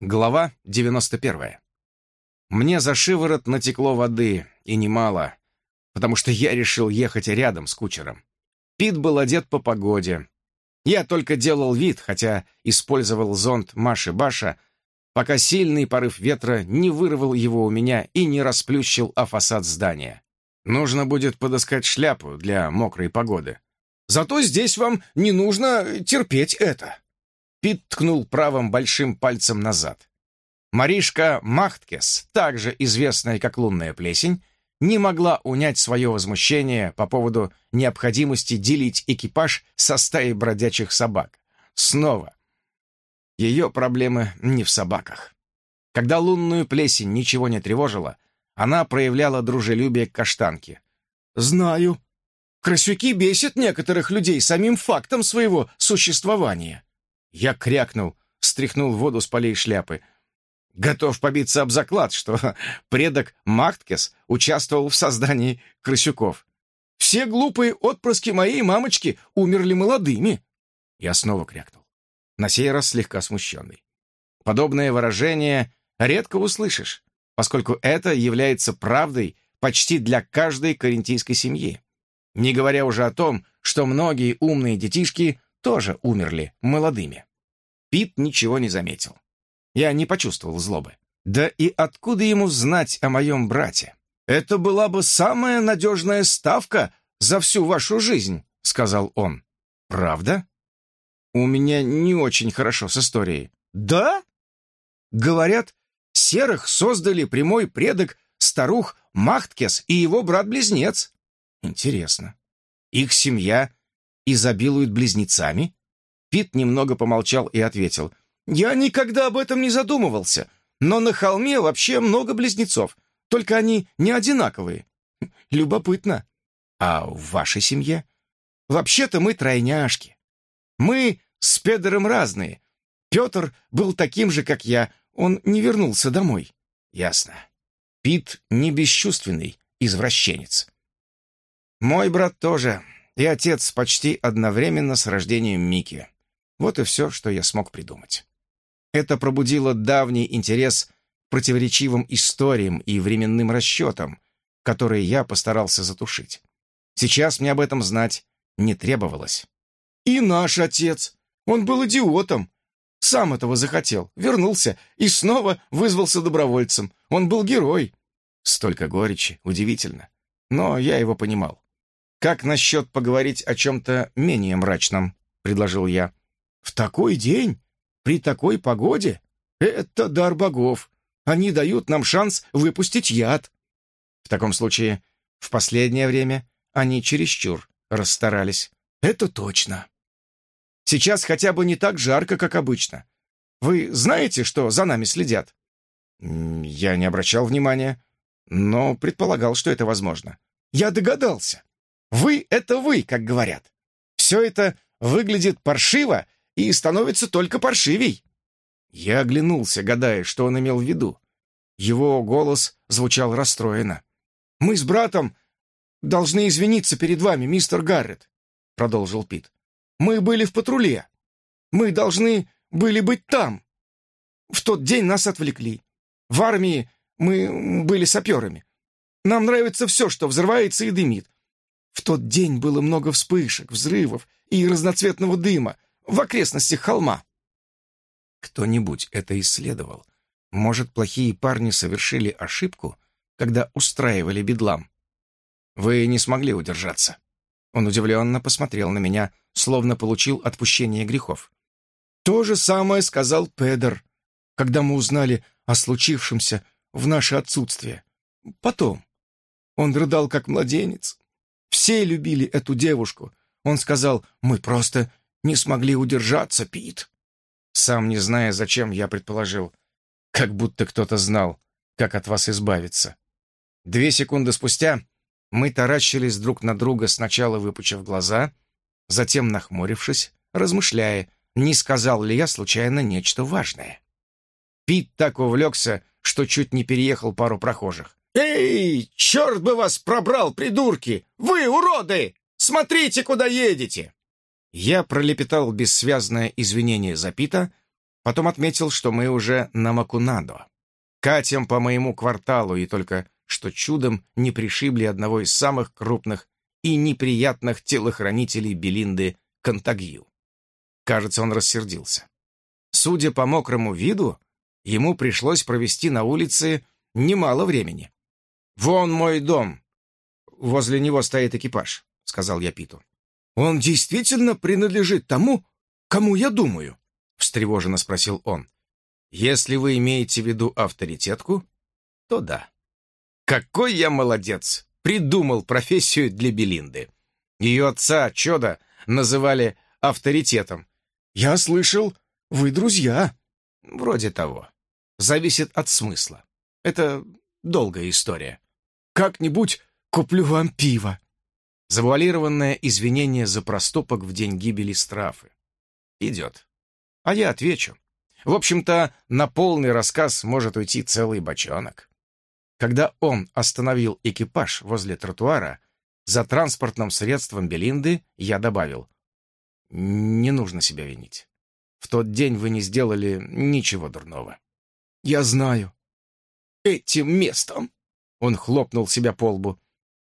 Глава 91. Мне за шиворот натекло воды, и немало, потому что я решил ехать рядом с кучером. Пит был одет по погоде. Я только делал вид, хотя использовал зонт Маши Баша, пока сильный порыв ветра не вырвал его у меня и не расплющил о фасад здания. Нужно будет подыскать шляпу для мокрой погоды. Зато здесь вам не нужно терпеть это. Пит ткнул правым большим пальцем назад. Маришка Махткес, также известная как лунная плесень, не могла унять свое возмущение по поводу необходимости делить экипаж со стаей бродячих собак. Снова. Ее проблемы не в собаках. Когда лунную плесень ничего не тревожило, она проявляла дружелюбие к каштанке. «Знаю. Красюки бесят некоторых людей самим фактом своего существования. Я крякнул, стряхнул воду с полей шляпы. Готов побиться об заклад, что предок Махткес участвовал в создании крысюков. Все глупые отпрыски моей мамочки умерли молодыми. Я снова крякнул, на сей раз слегка смущенный. Подобное выражение редко услышишь, поскольку это является правдой почти для каждой карентийской семьи. Не говоря уже о том, что многие умные детишки тоже умерли молодыми. Пит ничего не заметил. Я не почувствовал злобы. Да и откуда ему знать о моем брате? «Это была бы самая надежная ставка за всю вашу жизнь», — сказал он. «Правда?» «У меня не очень хорошо с историей». «Да?» Говорят, серых создали прямой предок старух Махткес и его брат-близнец. Интересно. Их семья изобилует близнецами? Пит немного помолчал и ответил. «Я никогда об этом не задумывался, но на холме вообще много близнецов, только они не одинаковые. Любопытно. А в вашей семье? Вообще-то мы тройняшки. Мы с Педером разные. Петр был таким же, как я, он не вернулся домой. Ясно. Пит не бесчувственный извращенец. Мой брат тоже, и отец почти одновременно с рождением Мики. Вот и все, что я смог придумать. Это пробудило давний интерес к противоречивым историям и временным расчетам, которые я постарался затушить. Сейчас мне об этом знать не требовалось. И наш отец. Он был идиотом. Сам этого захотел, вернулся и снова вызвался добровольцем. Он был герой. Столько горечи, удивительно. Но я его понимал. «Как насчет поговорить о чем-то менее мрачном?» — предложил я. В такой день? При такой погоде? Это дар богов. Они дают нам шанс выпустить яд. В таком случае, в последнее время они чересчур расстарались. Это точно. Сейчас хотя бы не так жарко, как обычно. Вы знаете, что за нами следят? Я не обращал внимания, но предполагал, что это возможно. Я догадался. Вы — это вы, как говорят. Все это выглядит паршиво и становится только паршивей». Я оглянулся, гадая, что он имел в виду. Его голос звучал расстроенно. «Мы с братом должны извиниться перед вами, мистер Гаррет», — продолжил Пит. «Мы были в патруле. Мы должны были быть там. В тот день нас отвлекли. В армии мы были саперами. Нам нравится все, что взрывается и дымит. В тот день было много вспышек, взрывов и разноцветного дыма в окрестностях холма. Кто-нибудь это исследовал? Может, плохие парни совершили ошибку, когда устраивали бедлам? Вы не смогли удержаться. Он удивленно посмотрел на меня, словно получил отпущение грехов. То же самое сказал Педер, когда мы узнали о случившемся в наше отсутствие. Потом. Он рыдал, как младенец. Все любили эту девушку. Он сказал, мы просто не смогли удержаться, Пит. Сам не зная, зачем, я предположил. Как будто кто-то знал, как от вас избавиться. Две секунды спустя мы таращились друг на друга, сначала выпучив глаза, затем нахмурившись, размышляя, не сказал ли я случайно нечто важное. Пит так увлекся, что чуть не переехал пару прохожих. «Эй, черт бы вас пробрал, придурки! Вы, уроды! Смотрите, куда едете!» Я пролепетал бессвязное извинение за Пита, Потом отметил, что мы уже на Макунадо. Катим по моему кварталу, и только что чудом не пришибли одного из самых крупных и неприятных телохранителей Белинды Контагью. Кажется, он рассердился. Судя по мокрому виду, ему пришлось провести на улице немало времени. «Вон мой дом. Возле него стоит экипаж», — сказал я Питу. «Он действительно принадлежит тому, кому я думаю?» — встревоженно спросил он. «Если вы имеете в виду авторитетку, то да». «Какой я молодец! Придумал профессию для Белинды. Ее отца, Чода, называли авторитетом. Я слышал, вы друзья». «Вроде того. Зависит от смысла. Это долгая история. Как-нибудь куплю вам пиво». Завуалированное извинение за проступок в день гибели Страфы. Идет. А я отвечу. В общем-то, на полный рассказ может уйти целый бочонок. Когда он остановил экипаж возле тротуара, за транспортным средством Белинды я добавил. «Не нужно себя винить. В тот день вы не сделали ничего дурного». «Я знаю. Этим местом!» Он хлопнул себя по лбу.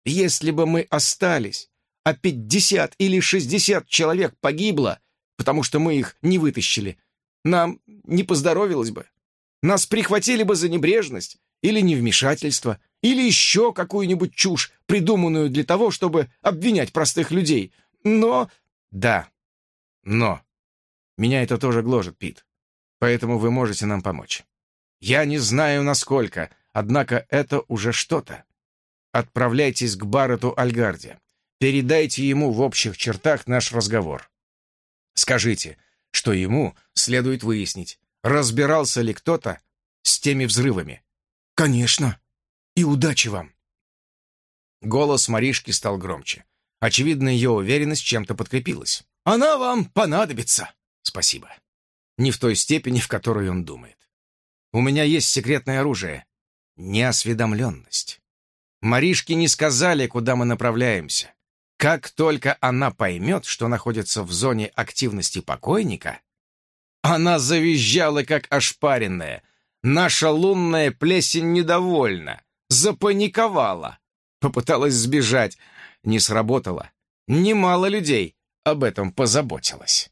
«Если бы мы остались, а пятьдесят или шестьдесят человек погибло, потому что мы их не вытащили, нам не поздоровилось бы. Нас прихватили бы за небрежность или невмешательство, или еще какую-нибудь чушь, придуманную для того, чтобы обвинять простых людей. Но... Да, но... Меня это тоже гложет, Пит. Поэтому вы можете нам помочь. Я не знаю, насколько, однако это уже что-то. Отправляйтесь к Баррету Альгарде. Передайте ему в общих чертах наш разговор. Скажите, что ему следует выяснить, разбирался ли кто-то с теми взрывами. «Конечно. И удачи вам!» Голос Маришки стал громче. Очевидно, ее уверенность чем-то подкрепилась. «Она вам понадобится!» «Спасибо. Не в той степени, в которой он думает. У меня есть секретное оружие. Неосведомленность. Маришке не сказали, куда мы направляемся. Как только она поймет, что находится в зоне активности покойника, она завизжала, как ошпаренная. Наша лунная плесень недовольна, запаниковала. Попыталась сбежать, не сработало. Немало людей об этом позаботилось.